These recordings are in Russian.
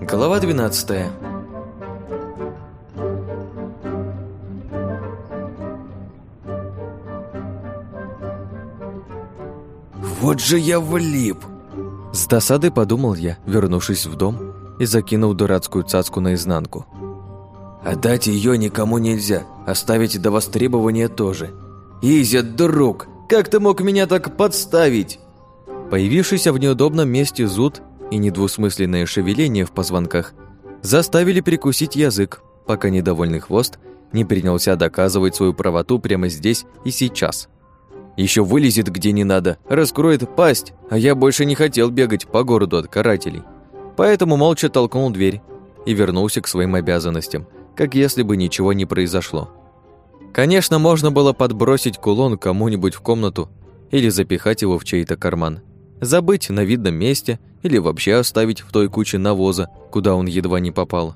Глава 12 «Вот же я влип!» С досадой подумал я, вернувшись в дом и закинул дурацкую цацку наизнанку. «Отдать ее никому нельзя, оставить до востребования тоже. Изя, друг, как ты мог меня так подставить?» Появившийся в неудобном месте зуд и недвусмысленное шевеление в позвонках заставили прикусить язык, пока недовольный хвост не принялся доказывать свою правоту прямо здесь и сейчас. Еще вылезет где не надо, раскроет пасть, а я больше не хотел бегать по городу от карателей. Поэтому молча толкнул дверь и вернулся к своим обязанностям, как если бы ничего не произошло. Конечно, можно было подбросить кулон кому-нибудь в комнату или запихать его в чей-то карман забыть на видном месте или вообще оставить в той куче навоза, куда он едва не попал.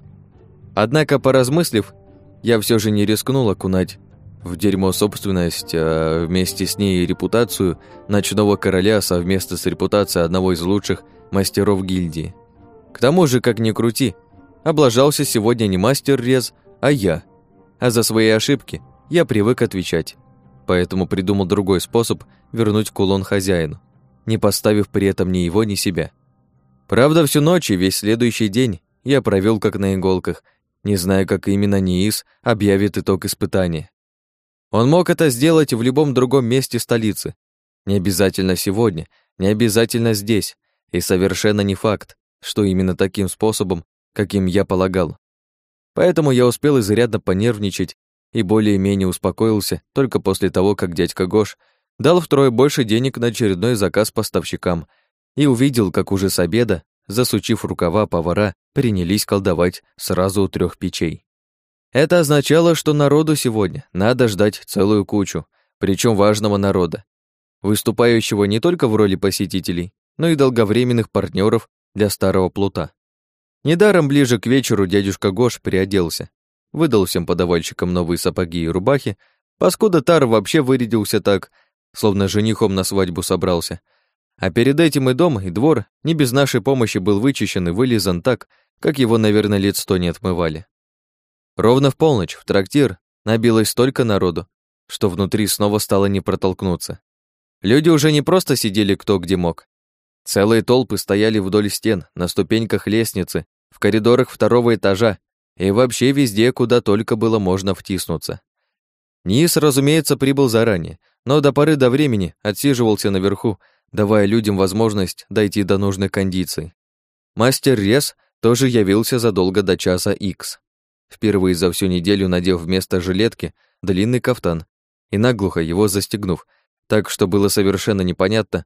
Однако, поразмыслив, я все же не рискнул окунать в дерьмо собственность, а вместе с ней и репутацию ночного короля совместно с репутацией одного из лучших мастеров гильдии. К тому же, как ни крути, облажался сегодня не мастер Рез, а я. А за свои ошибки я привык отвечать. Поэтому придумал другой способ вернуть кулон хозяину не поставив при этом ни его, ни себя. Правда, всю ночь и весь следующий день я провел как на иголках, не зная, как именно НИИС объявит итог испытания. Он мог это сделать в любом другом месте столицы. Не обязательно сегодня, не обязательно здесь, и совершенно не факт, что именно таким способом, каким я полагал. Поэтому я успел изрядно понервничать и более-менее успокоился только после того, как дядька Гош дал втрое больше денег на очередной заказ поставщикам и увидел, как уже с обеда, засучив рукава, повара принялись колдовать сразу у трех печей. Это означало, что народу сегодня надо ждать целую кучу, причем важного народа, выступающего не только в роли посетителей, но и долговременных партнеров для старого плута. Недаром ближе к вечеру дядюшка Гош приоделся, выдал всем подавальщикам новые сапоги и рубахи, паскуда Тар вообще вырядился так, словно женихом на свадьбу собрался. А перед этим и дом, и двор не без нашей помощи был вычищен и вылизан так, как его, наверное, лет сто не отмывали. Ровно в полночь в трактир набилось столько народу, что внутри снова стало не протолкнуться. Люди уже не просто сидели кто где мог. Целые толпы стояли вдоль стен, на ступеньках лестницы, в коридорах второго этажа и вообще везде, куда только было можно втиснуться. Низ, разумеется, прибыл заранее, но до поры до времени отсиживался наверху, давая людям возможность дойти до нужной кондиции. Мастер Рес тоже явился задолго до часа Икс. Впервые за всю неделю надев вместо жилетки длинный кафтан и наглухо его застегнув, так что было совершенно непонятно,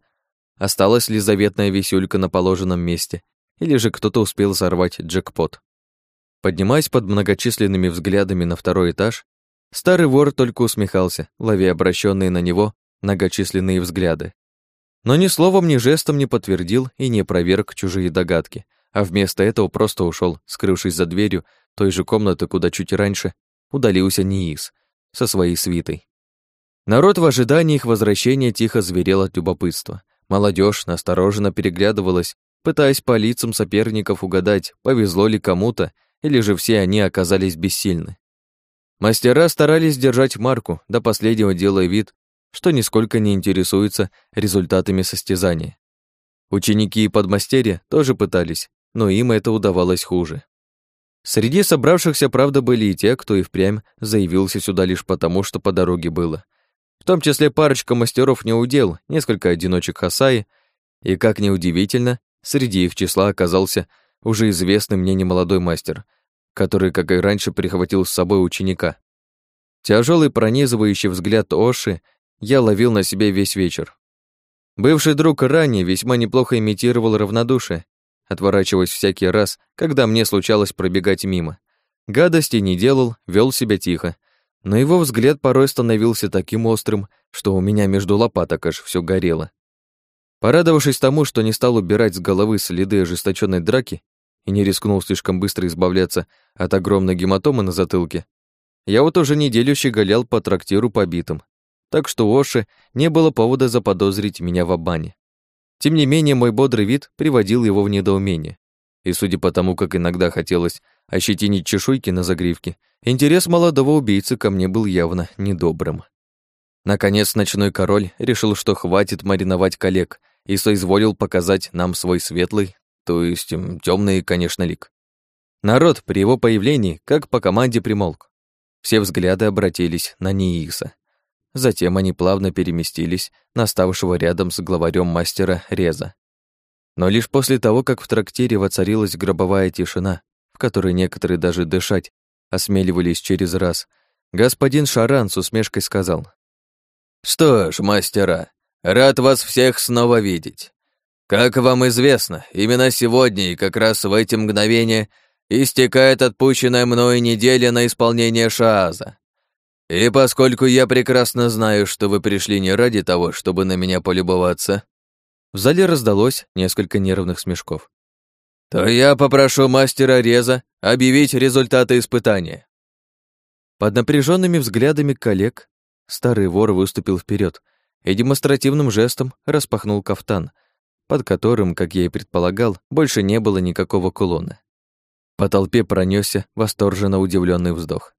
осталась ли заветная висюлька на положенном месте, или же кто-то успел сорвать джекпот. Поднимаясь под многочисленными взглядами на второй этаж, Старый вор только усмехался, ловя обращенные на него многочисленные взгляды. Но ни словом, ни жестом не подтвердил и не проверг чужие догадки, а вместо этого просто ушел, скрывшись за дверью той же комнаты, куда чуть раньше удалился Ниис со своей свитой. Народ в ожидании их возвращения тихо зверел от любопытства. Молодежь настороженно переглядывалась, пытаясь по лицам соперников угадать, повезло ли кому-то, или же все они оказались бессильны. Мастера старались держать марку, до последнего делая вид, что нисколько не интересуются результатами состязания. Ученики и подмастерья тоже пытались, но им это удавалось хуже. Среди собравшихся, правда, были и те, кто и впрямь заявился сюда лишь потому, что по дороге было. В том числе парочка мастеров не удел, несколько одиночек Хасаи, и, как ни удивительно, среди их числа оказался уже известный мне немолодой мастер — который, как и раньше, прихватил с собой ученика. Тяжелый пронизывающий взгляд Оши я ловил на себе весь вечер. Бывший друг ранее весьма неплохо имитировал равнодушие, отворачиваясь всякий раз, когда мне случалось пробегать мимо. Гадости не делал, вел себя тихо, но его взгляд порой становился таким острым, что у меня между лопаток аж все горело. Порадовавшись тому, что не стал убирать с головы следы ожесточенной драки, и не рискнул слишком быстро избавляться от огромной гематомы на затылке, я вот уже неделю щеголял по трактиру побитым, так что у Оши не было повода заподозрить меня в обмане. Тем не менее, мой бодрый вид приводил его в недоумение. И судя по тому, как иногда хотелось ощетинить чешуйки на загривке, интерес молодого убийцы ко мне был явно недобрым. Наконец, ночной король решил, что хватит мариновать коллег, и соизволил показать нам свой светлый, то есть темный, конечно, лик. Народ при его появлении, как по команде, примолк. Все взгляды обратились на Нииса. Затем они плавно переместились на ставшего рядом с главарем мастера Реза. Но лишь после того, как в трактире воцарилась гробовая тишина, в которой некоторые даже дышать осмеливались через раз, господин Шаран с усмешкой сказал. «Что ж, мастера, рад вас всех снова видеть. Как вам известно, именно сегодня и как раз в эти мгновения истекает отпущенная мною неделя на исполнение Шааза. И поскольку я прекрасно знаю, что вы пришли не ради того, чтобы на меня полюбоваться, в зале раздалось несколько нервных смешков. То я попрошу мастера Реза объявить результаты испытания. Под напряженными взглядами коллег старый вор выступил вперед и демонстративным жестом распахнул кафтан, под которым, как я и предполагал, больше не было никакого кулона. По толпе пронесся восторженно удивленный вздох.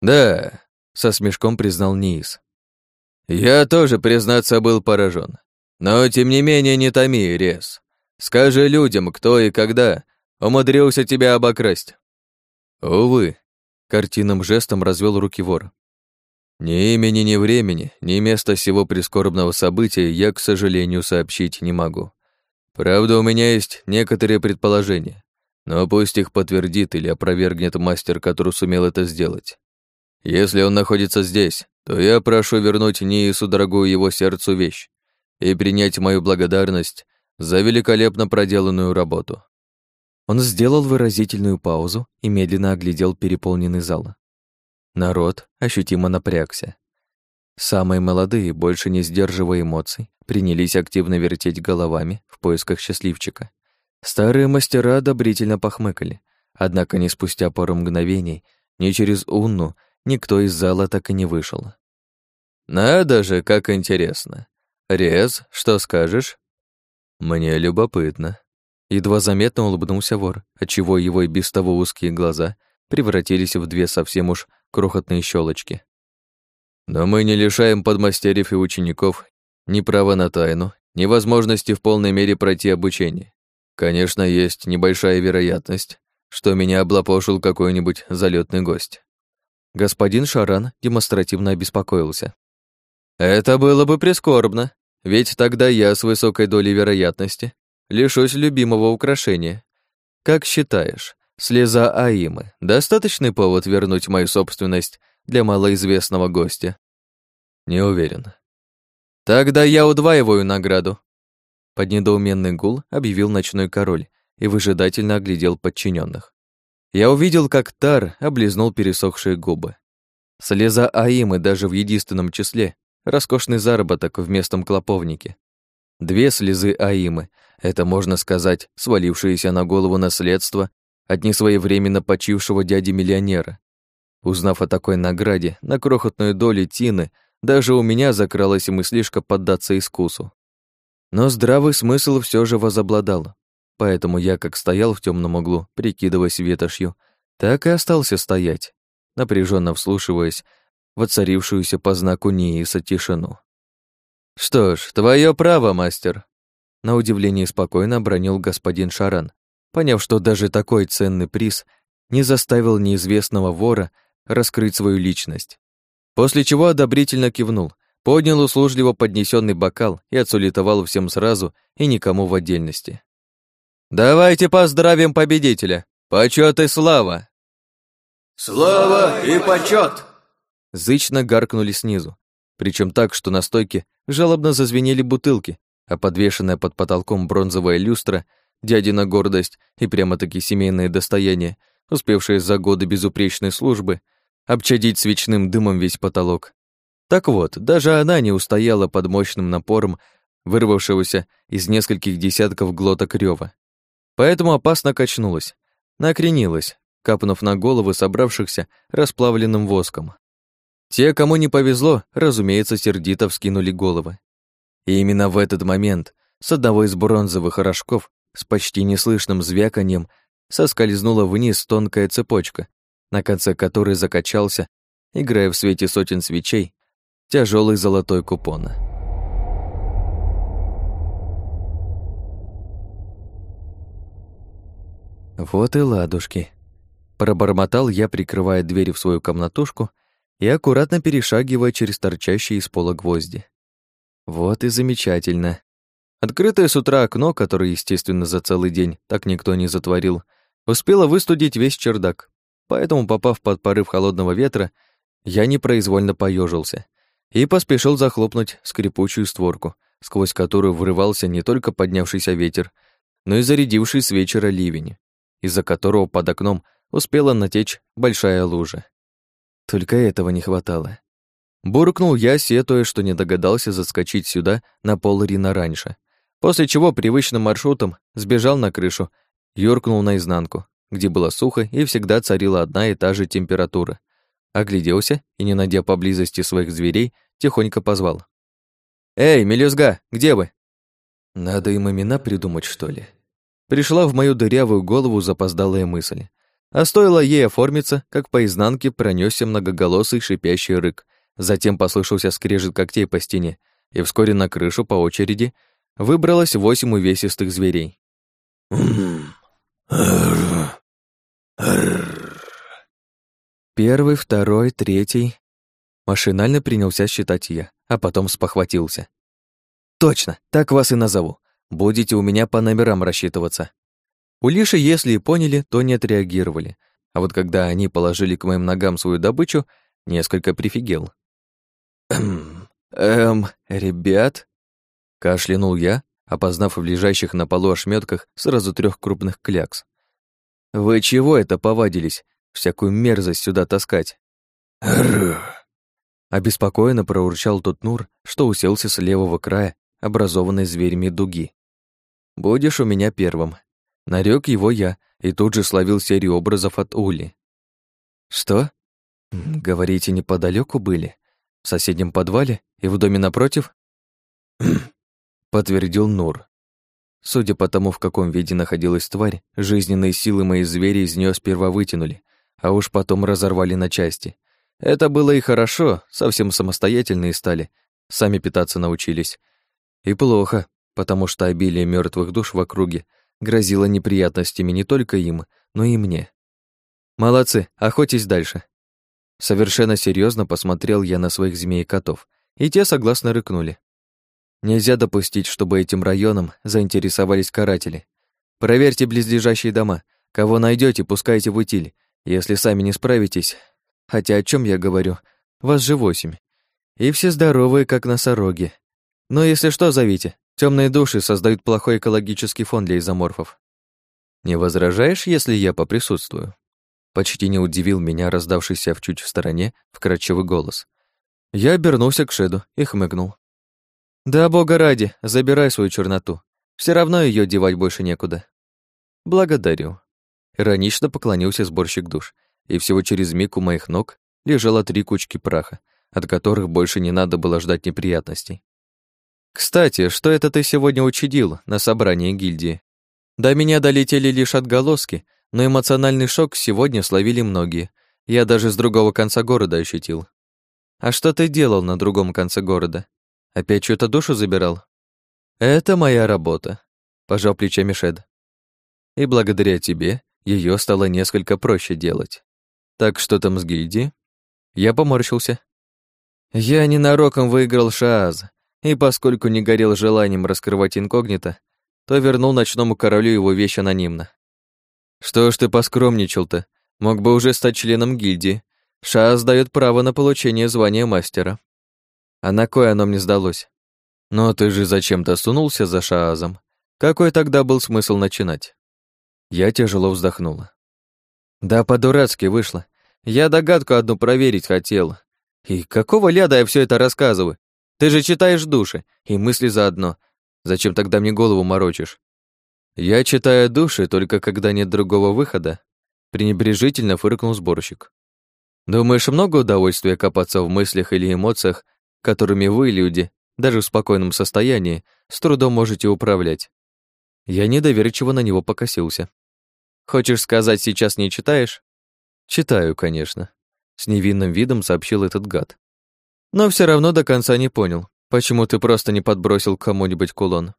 «Да, со смешком признал Ниис. Я тоже, признаться, был поражен. Но, тем не менее, не томи, Рез. Скажи людям, кто и когда умудрился тебя обокрасть. Увы, картинным жестом развел руки вор. Ни имени, ни времени, ни места всего прискорбного события я, к сожалению, сообщить не могу. Правда, у меня есть некоторые предположения, но пусть их подтвердит или опровергнет мастер, который сумел это сделать. Если он находится здесь, то я прошу вернуть Ниису дорогую его сердцу вещь и принять мою благодарность за великолепно проделанную работу». Он сделал выразительную паузу и медленно оглядел переполненный зал. Народ ощутимо напрягся. Самые молодые, больше не сдерживая эмоций, принялись активно вертеть головами в поисках счастливчика. Старые мастера одобрительно похмыкали, однако не спустя пару мгновений, ни через Унну, никто из зала так и не вышел. «Надо же, как интересно. Рез, что скажешь?» «Мне любопытно». Едва заметно улыбнулся вор, отчего его и без того узкие глаза превратились в две совсем уж крохотные щелочки. «Но мы не лишаем подмастерьев и учеников ни права на тайну, ни возможности в полной мере пройти обучение. Конечно, есть небольшая вероятность, что меня облапошил какой-нибудь залетный гость. Господин Шаран демонстративно обеспокоился. «Это было бы прискорбно, ведь тогда я с высокой долей вероятности лишусь любимого украшения. Как считаешь, слеза Аимы — достаточный повод вернуть мою собственность для малоизвестного гостя?» «Не уверен». «Тогда я удваиваю награду». Под недоуменный гул объявил ночной король и выжидательно оглядел подчиненных. Я увидел, как Тар облизнул пересохшие губы. Слеза Аимы даже в единственном числе — роскошный заработок в местном клоповнике. Две слезы Аимы — это, можно сказать, свалившееся на голову наследство от несвоевременно почившего дяди-миллионера. Узнав о такой награде, на крохотную долю Тины, даже у меня закралась мыслишка поддаться искусу. Но здравый смысл все же возобладал. Поэтому я как стоял в темном углу, прикидываясь ветошью, так и остался стоять, напряженно вслушиваясь в оцарившуюся по знаку Нииса тишину. «Что ж, твое право, мастер!» На удивление спокойно обронил господин Шаран, поняв, что даже такой ценный приз не заставил неизвестного вора раскрыть свою личность. После чего одобрительно кивнул, поднял услужливо поднесенный бокал и отсулитовал всем сразу и никому в отдельности. Давайте поздравим победителя. Почет и слава. Слава и почет! Зычно гаркнули снизу. Причем так, что на стойке жалобно зазвенели бутылки, а подвешенная под потолком бронзовая люстра, дядина гордость и прямо-таки семейное достояние, успевшее за годы безупречной службы, обчадить свечным дымом весь потолок. Так вот, даже она не устояла под мощным напором вырвавшегося из нескольких десятков глоток рёва поэтому опасно качнулась, накренилась, капнув на головы собравшихся расплавленным воском. Те, кому не повезло, разумеется, сердито вскинули головы. И именно в этот момент С одного из бронзовых рожков с почти неслышным звяканьем соскользнула вниз тонкая цепочка, на конце которой закачался, играя в свете сотен свечей, тяжелый золотой купон. Вот и ладушки. Пробормотал я, прикрывая дверь в свою комнатушку и аккуратно перешагивая через торчащие из пола гвозди. Вот и замечательно. Открытое с утра окно, которое, естественно, за целый день так никто не затворил, успело выстудить весь чердак. Поэтому, попав под порыв холодного ветра, я непроизвольно поежился и поспешил захлопнуть скрипучую створку, сквозь которую врывался не только поднявшийся ветер, но и зарядивший с вечера ливень, из-за которого под окном успела натечь большая лужа. Только этого не хватало. Буркнул я, сетуя, что не догадался заскочить сюда на пол Рина раньше, после чего привычным маршрутом сбежал на крышу, юркнул наизнанку, где было сухо и всегда царила одна и та же температура. Огляделся и, не найдя поблизости своих зверей, тихонько позвал. «Эй, мелюзга, где вы?» Надо им имена придумать, что ли? Пришла в мою дырявую голову запоздалая мысль. А стоило ей оформиться, как по изнанке пронесся многоголосый шипящий рык. Затем послышался скрежет когтей по стене, и вскоре на крышу по очереди выбралось восемь увесистых зверей. Первый, второй, третий. Машинально принялся считать я, а потом спохватился. Точно, так вас и назову. Будете у меня по номерам рассчитываться. У Лиши, если и поняли, то не отреагировали. А вот когда они положили к моим ногам свою добычу, несколько прифигел. «Эм, ребят?» Кашлянул я, опознав в лежащих на полу ошметках сразу трех крупных клякс. «Вы чего это повадились? Всякую мерзость сюда таскать?» Обеспокоенно проурчал тот Нур, что уселся с левого края, образованной зверями дуги. «Будешь у меня первым», Нарек его я и тут же словил серию образов от Ули. «Что? Говорите, неподалеку были? В соседнем подвале и в доме напротив?» Подтвердил Нур. Судя по тому, в каком виде находилась тварь, жизненные силы мои звери из нее сперва вытянули, а уж потом разорвали на части. Это было и хорошо, совсем самостоятельные стали, сами питаться научились. И плохо, потому что обилие мертвых душ в округе грозило неприятностями не только им, но и мне. «Молодцы, охотись дальше». Совершенно серьезно посмотрел я на своих змей-котов, и те согласно рыкнули. Нельзя допустить, чтобы этим районом заинтересовались каратели. Проверьте близлежащие дома. Кого найдете, пускайте в утиль. Если сами не справитесь... Хотя о чем я говорю? Вас же восемь. И все здоровые, как носороги. Но если что, зовите. Темные души создают плохой экологический фон для изоморфов. Не возражаешь, если я поприсутствую? Почти не удивил меня раздавшийся в чуть в стороне вкрадчивый голос. Я обернулся к Шеду и хмыкнул. Да, бога ради, забирай свою черноту. Все равно ее девать больше некуда. Благодарю. Иронично поклонился сборщик душ, и всего через миг у моих ног лежало три кучки праха, от которых больше не надо было ждать неприятностей. Кстати, что это ты сегодня учудил на собрании гильдии? До меня долетели лишь отголоски, но эмоциональный шок сегодня словили многие. Я даже с другого конца города ощутил. А что ты делал на другом конце города? Опять чью-то душу забирал? Это моя работа, пожал плечами Шед. И благодаря тебе ее стало несколько проще делать. Так что там с гильдией? Я поморщился. Я ненароком выиграл Шааз, и поскольку не горел желанием раскрывать инкогнито, то вернул ночному королю его вещь анонимно. Что ж ты поскромничал-то? Мог бы уже стать членом гильдии. Шаас дает право на получение звания мастера. А на кое оно мне сдалось? Но ты же зачем-то сунулся за Шаазом. Какой тогда был смысл начинать? Я тяжело вздохнула. Да по-дурацки вышло. Я догадку одну проверить хотел. И какого ляда я все это рассказываю? Ты же читаешь души, и мысли заодно. Зачем тогда мне голову морочишь? Я читаю души только когда нет другого выхода, пренебрежительно фыркнул сборщик. Думаешь, много удовольствия копаться в мыслях или эмоциях, которыми вы, люди, даже в спокойном состоянии, с трудом можете управлять. Я недоверчиво на него покосился. Хочешь сказать, сейчас не читаешь? Читаю, конечно. С невинным видом сообщил этот гад. Но все равно до конца не понял, почему ты просто не подбросил кому-нибудь кулон.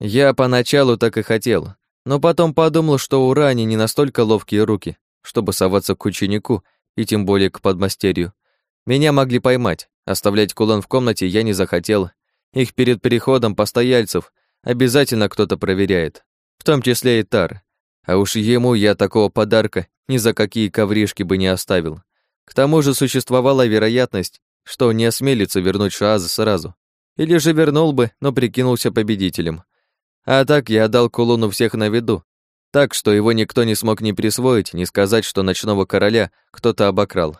Я поначалу так и хотел, но потом подумал, что у Рани не настолько ловкие руки, чтобы соваться к ученику и тем более к подмастерью. Меня могли поймать, оставлять кулон в комнате я не захотел. Их перед переходом постояльцев обязательно кто-то проверяет, в том числе и Тар. А уж ему я такого подарка ни за какие ковришки бы не оставил. К тому же существовала вероятность, что не осмелится вернуть Шааза сразу. Или же вернул бы, но прикинулся победителем. А так я отдал кулону всех на виду, так что его никто не смог ни присвоить, ни сказать, что ночного короля кто-то обокрал.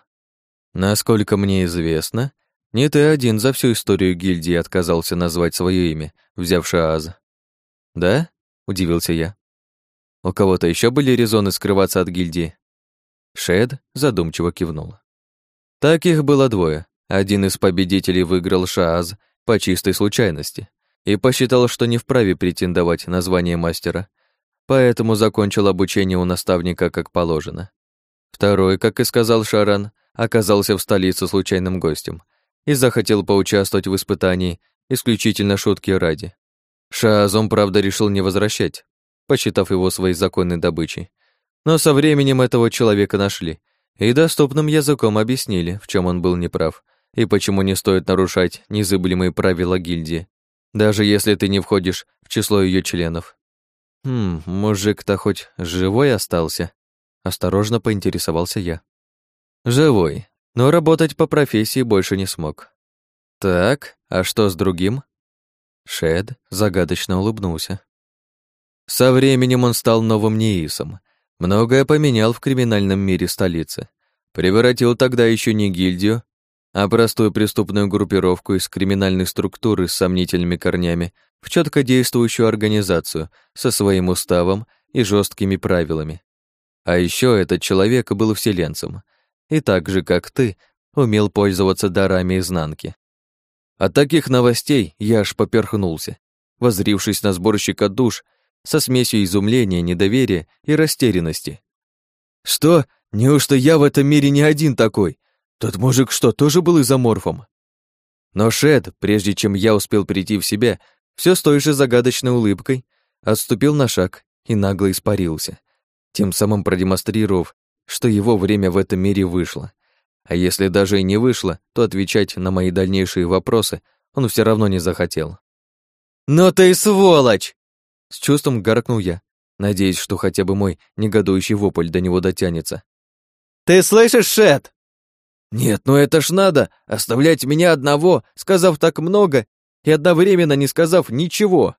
Насколько мне известно, не ты один за всю историю гильдии отказался назвать свое имя, взяв Шааз. Да? удивился я. У кого-то еще были резоны скрываться от гильдии? Шед задумчиво кивнул. Таких было двое. Один из победителей выиграл Шааз по чистой случайности и посчитал, что не вправе претендовать на звание мастера, поэтому закончил обучение у наставника как положено. Второй, как и сказал Шаран, оказался в столице случайным гостем и захотел поучаствовать в испытании исключительно шутки ради. Шаазом, правда, решил не возвращать, посчитав его своей законной добычей. Но со временем этого человека нашли и доступным языком объяснили, в чем он был неправ и почему не стоит нарушать незыблемые правила гильдии, даже если ты не входишь в число ее членов. Хм, мужик-то хоть живой остался? Осторожно поинтересовался я. Живой, но работать по профессии больше не смог. Так, а что с другим? Шед загадочно улыбнулся. Со временем он стал новым Неисом, многое поменял в криминальном мире столицы, превратил тогда еще не гильдию, а простую преступную группировку из криминальной структуры с сомнительными корнями в четко действующую организацию со своим уставом и жесткими правилами. А еще этот человек был вселенцем, и так же, как ты, умел пользоваться дарами изнанки. От таких новостей я аж поперхнулся, возрившись на сборщика душ со смесью изумления, недоверия и растерянности. «Что? Неужто я в этом мире не один такой? Тот мужик что, тоже был изоморфом? Но Шед, прежде чем я успел прийти в себя, все с той же загадочной улыбкой, отступил на шаг и нагло испарился, тем самым продемонстрировав, что его время в этом мире вышло. А если даже и не вышло, то отвечать на мои дальнейшие вопросы он все равно не захотел. «Но ты сволочь!» С чувством гаркнул я, надеясь, что хотя бы мой негодующий вопль до него дотянется. «Ты слышишь, Шет?» «Нет, ну это ж надо, оставлять меня одного, сказав так много и одновременно не сказав ничего».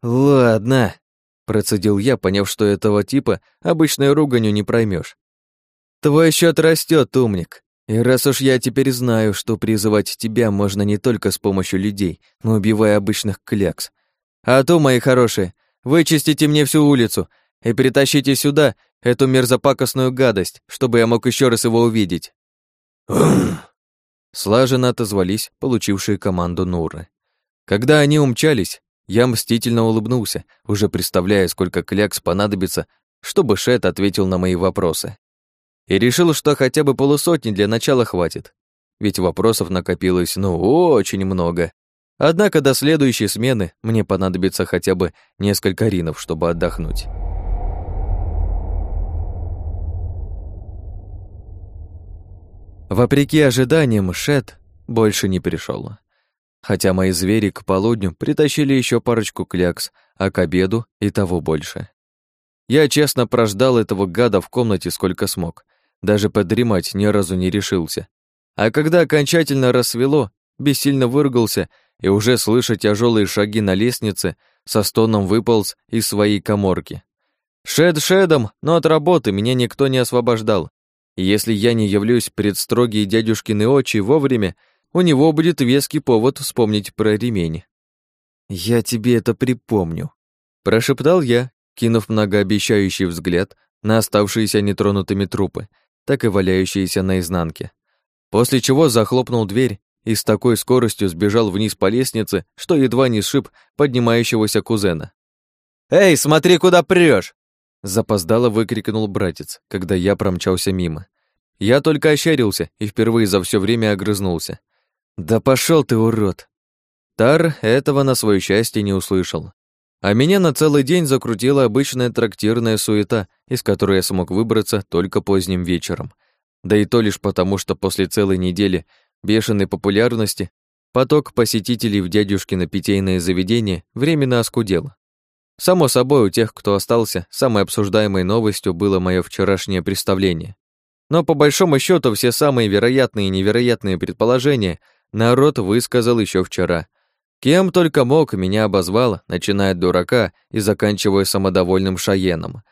«Ладно», — процедил я, поняв, что этого типа обычной руганью не проймешь. «Твой счет растет, умник. И раз уж я теперь знаю, что призывать тебя можно не только с помощью людей, но убивая обычных клякс. А то, мои хорошие, вычистите мне всю улицу и притащите сюда эту мерзопакостную гадость, чтобы я мог еще раз его увидеть. Слаженно отозвались получившие команду Нуры. Когда они умчались, я мстительно улыбнулся, уже представляя, сколько клякс понадобится, чтобы Шет ответил на мои вопросы. И решил, что хотя бы полусотни для начала хватит. Ведь вопросов накопилось, ну, очень много. Однако до следующей смены мне понадобится хотя бы несколько ринов, чтобы отдохнуть. Вопреки ожиданиям, Шет больше не пришел. Хотя мои звери к полудню притащили еще парочку клякс, а к обеду и того больше. Я честно прождал этого гада в комнате сколько смог, даже подремать ни разу не решился. А когда окончательно рассвело, бессильно выругался и уже слыша тяжелые шаги на лестнице, со стоном выполз из своей коморки. Шед шедом, но от работы меня никто не освобождал. И если я не явлюсь пред строгие дядюшкины очи вовремя, у него будет веский повод вспомнить про ремень. «Я тебе это припомню», — прошептал я, кинув многообещающий взгляд на оставшиеся нетронутыми трупы, так и валяющиеся на изнанке. После чего захлопнул дверь и с такой скоростью сбежал вниз по лестнице, что едва не сшиб поднимающегося кузена. «Эй, смотри, куда прешь! Запоздало выкрикнул братец, когда я промчался мимо. Я только ощерился и впервые за все время огрызнулся. «Да пошел ты, урод!» Тар этого на свое счастье не услышал. А меня на целый день закрутила обычная трактирная суета, из которой я смог выбраться только поздним вечером. Да и то лишь потому, что после целой недели бешеной популярности поток посетителей в дядюшкино питейное заведение временно оскудел. Само собой, у тех, кто остался, самой обсуждаемой новостью было мое вчерашнее представление. Но по большому счету все самые вероятные и невероятные предположения народ высказал еще вчера. Кем только мог, меня обозвал, начиная от дурака и заканчивая самодовольным шаеном.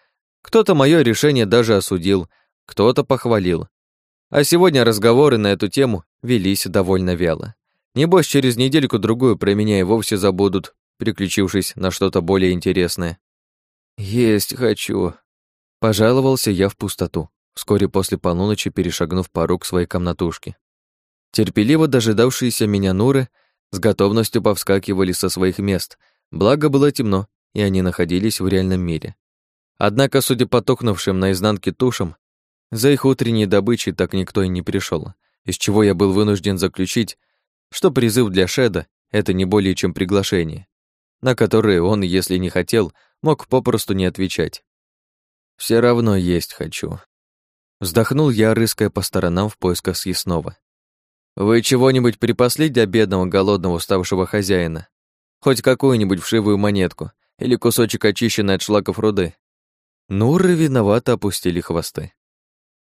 Кто-то мое решение даже осудил, кто-то похвалил. А сегодня разговоры на эту тему велись довольно вяло. Небось, через недельку-другую про меня и вовсе забудут, переключившись на что-то более интересное. «Есть хочу», — пожаловался я в пустоту, вскоре после полуночи перешагнув порог своей комнатушки. Терпеливо дожидавшиеся меня Нуры с готовностью повскакивали со своих мест, благо было темно, и они находились в реальном мире. Однако, судя по тухнувшим наизнанке тушам, за их утренней добычей так никто и не пришел, из чего я был вынужден заключить, что призыв для Шеда — это не более чем приглашение, на которые он, если не хотел, мог попросту не отвечать. Все равно есть хочу. Вздохнул я, рыская по сторонам в поисках съестного. «Вы чего-нибудь припасли для бедного, голодного, уставшего хозяина? Хоть какую-нибудь вшивую монетку или кусочек очищенной от шлаков руды?» Нуры виновато опустили хвосты.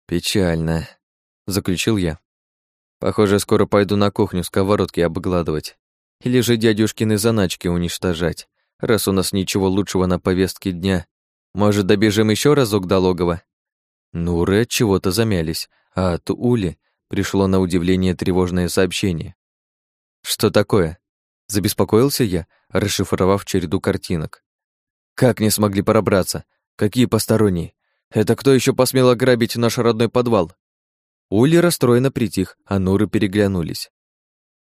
«Печально», — заключил я. «Похоже, скоро пойду на кухню сковородки обгладывать. Или же дядюшкины заначки уничтожать, раз у нас ничего лучшего на повестке дня. Может, добежим еще разок до логова?» Нуры от чего-то замялись, а от Ули пришло на удивление тревожное сообщение. «Что такое?» Забеспокоился я, расшифровав череду картинок. «Как не смогли пробраться? Какие посторонние? Это кто еще посмел ограбить наш родной подвал?» Ули расстроенно притих, а Нуры переглянулись.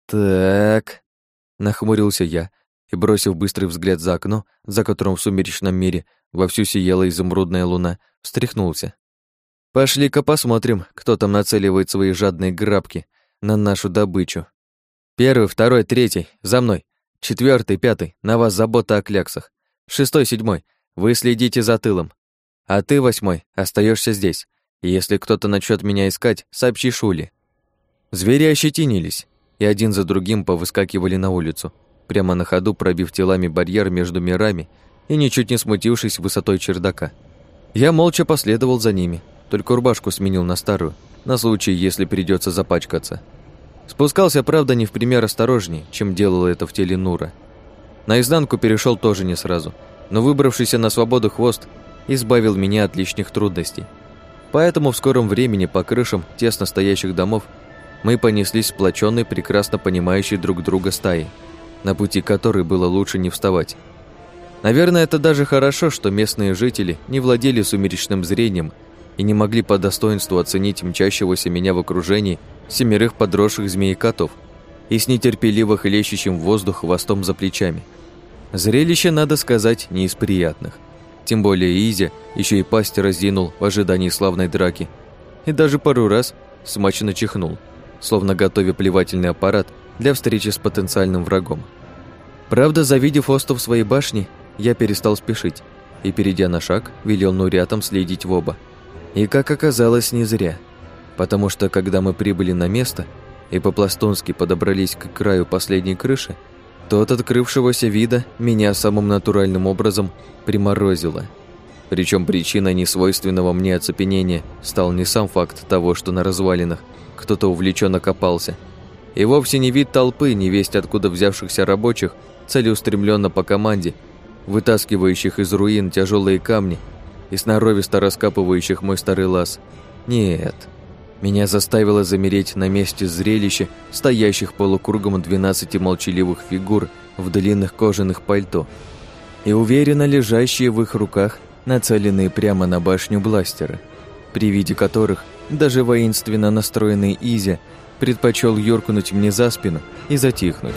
«Так...» — нахмурился я и, бросив быстрый взгляд за окно, за которым в сумеречном мире вовсю сияла изумрудная луна, встряхнулся. Пошли-ка посмотрим, кто там нацеливает свои жадные грабки на нашу добычу. Первый, второй, третий, за мной. Четвертый, пятый, на вас забота о кляксах. Шестой, седьмой, вы следите за тылом. А ты, восьмой, остаешься здесь. И если кто-то начнет меня искать, сообщи Шуле. Звери ощетинились, и один за другим повыскакивали на улицу, прямо на ходу пробив телами барьер между мирами и ничуть не смутившись высотой чердака. Я молча последовал за ними, только рубашку сменил на старую, на случай, если придется запачкаться. Спускался, правда, не в пример осторожней, чем делал это в теле Нура. Наизнанку перешел тоже не сразу, но выбравшийся на свободу хвост избавил меня от лишних трудностей. Поэтому в скором времени по крышам тесно стоящих домов мы понеслись сплоченной, прекрасно понимающей друг друга стаи, на пути которой было лучше не вставать. Наверное, это даже хорошо, что местные жители не владели сумеречным зрением и не могли по достоинству оценить мчащегося меня в окружении семерых подросших змей-котов и с нетерпеливо хлещущим воздух хвостом за плечами. Зрелище, надо сказать, не из приятных. Тем более Изя еще и пасть раздвинул в ожидании славной драки и даже пару раз смачно чихнул, словно готовя плевательный аппарат для встречи с потенциальным врагом. Правда, завидев остов своей башни, я перестал спешить и, перейдя на шаг, велел Нурятам следить в оба – и, как оказалось, не зря. Потому что, когда мы прибыли на место и по-пластунски подобрались к краю последней крыши, то от открывшегося вида меня самым натуральным образом приморозило. Причем причиной несвойственного мне оцепенения стал не сам факт того, что на развалинах кто-то увлеченно копался, и вовсе не вид толпы, не весть откуда взявшихся рабочих, целеустремленно по команде, вытаскивающих из руин тяжелые камни и сноровисто раскапывающих мой старый лаз. Нет, меня заставило замереть на месте зрелища стоящих полукругом двенадцати молчаливых фигур в длинных кожаных пальто и уверенно лежащие в их руках нацеленные прямо на башню бластеры, при виде которых даже воинственно настроенный Изя предпочел юркнуть мне за спину и затихнуть.